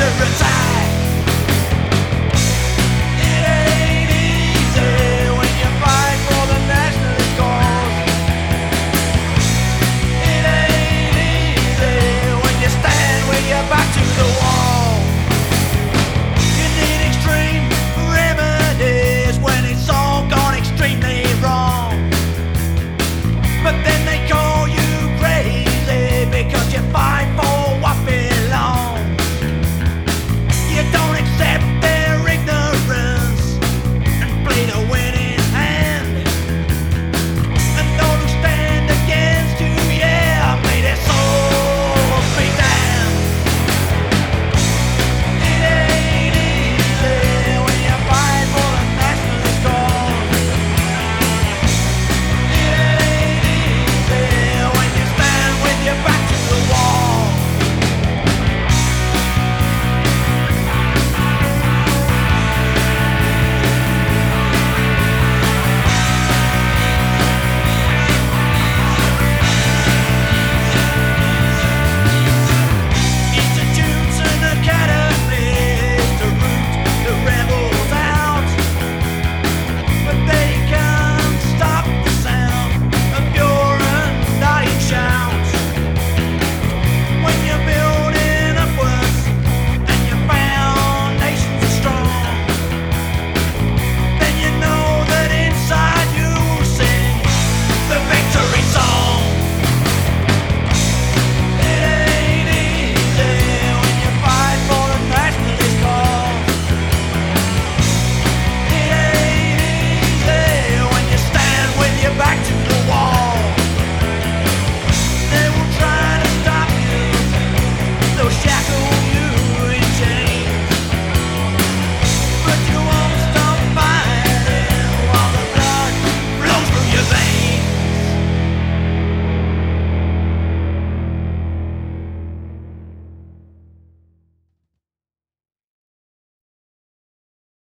ignorance